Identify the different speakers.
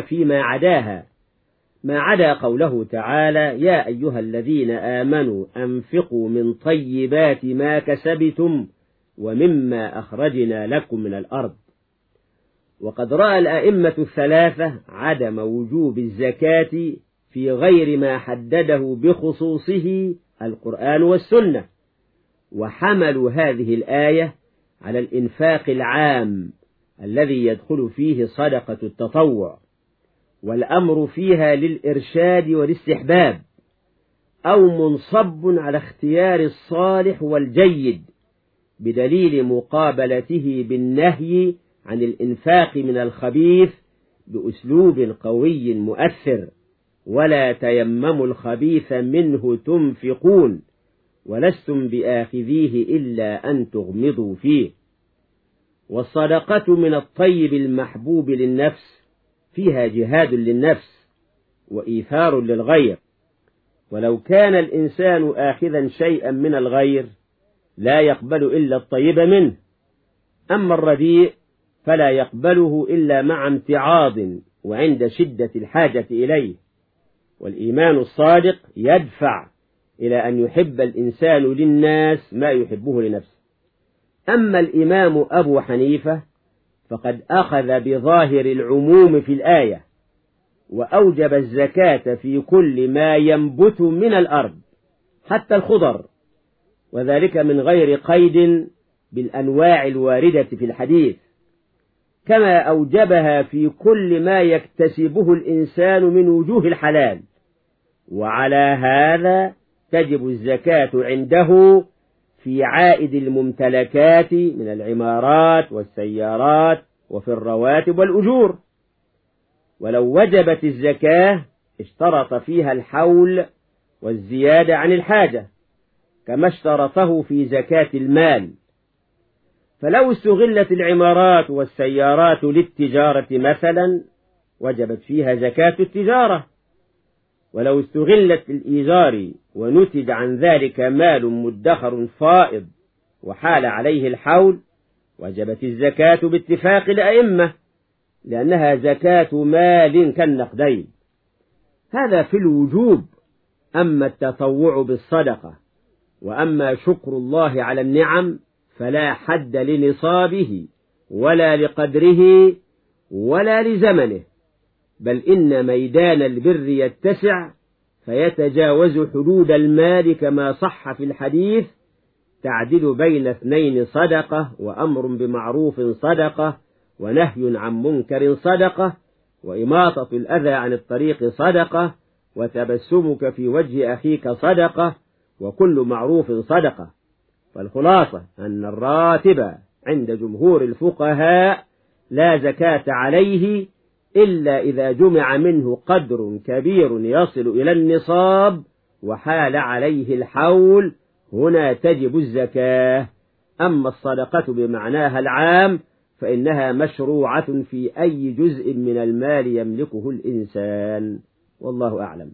Speaker 1: فيما عداها. ما عدا قوله تعالى يا أيها الذين آمنوا أنفقوا من طيبات ما كسبتم ومما أخرجنا لكم من الأرض. وقد رأى الأئمة الثلاثة عدم وجوب الزكاة في غير ما حدده بخصوصه القرآن والسنة وحملوا هذه الآية على الإنفاق العام الذي يدخل فيه صدقة التطوع. والأمر فيها للإرشاد والاستحباب أو منصب على اختيار الصالح والجيد بدليل مقابلته بالنهي عن الإنفاق من الخبيث بأسلوب قوي مؤثر ولا تيمموا الخبيث منه تنفقون ولستم بآخذيه إلا أن تغمضوا فيه. والصدقة من الطيب المحبوب للنفس فيها جهاد للنفس وإيثار للغير. ولو كان الإنسان آخذا شيئا من الغير لا يقبل إلا الطيب منه. أما الرديء فلا يقبله إلا مع امتعاض وعند شدة الحاجة إليه. والإيمان الصادق يدفع إلى أن يحب الإنسان للناس ما يحبه لنفسه. أما الإمام أبو حنيفة فقد أخذ بظاهر العموم في الآية وأوجب الزكاة في كل ما ينبت من الأرض حتى الخضر وذلك من غير قيد بالأنواع الواردة في الحديث. كما أوجبها في كل ما يكتسبه الإنسان من وجوه الحلال وعلى هذا تجب الزكاة عنده في عائد الممتلكات من العمارات والسيارات وفي الرواتب والأجور. ولو وجبت الزكاة اشترط فيها الحول والزيادة عن الحاجة كما اشترطه في زكاة المال. فلو استغلت العمارات والسيارات للتجارة مثلا وجبت فيها زكاة التجارة. ولو استغلت الإيجار ونتج عن ذلك مال مدخر فائض وحال عليه الحول وجبت الزكاة باتفاق الأئمة لأنها زكاة مال كالنقدين. هذا في الوجوب أما التطوع بالصدقة وأما شكر الله على النعم فلا حد لنصابه ولا لقدره ولا لزمنه. بل إن ميدان البر يتسع فيتجاوز حدود المال كما صح في الحديث تعدل بين اثنين صدقة وأمر بمعروف صدقة ونهي عن منكر صدقة وإماطة الأذى عن الطريق صدقة وتبسمك في وجه أخيك صدقة وكل معروف صدقة فالخلاصة أن الراتب عند جمهور الفقهاء لا زكاة عليه إلا إذا جمع منه قدر كبير يصل إلى النصاب وحال عليه الحول هنا تجب الزكاة. أما الصدقة بمعناها العام فإنها مشروعة في أي جزء من المال يملكه الإنسان. والله أعلم.